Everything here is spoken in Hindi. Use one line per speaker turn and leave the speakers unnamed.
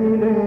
मिले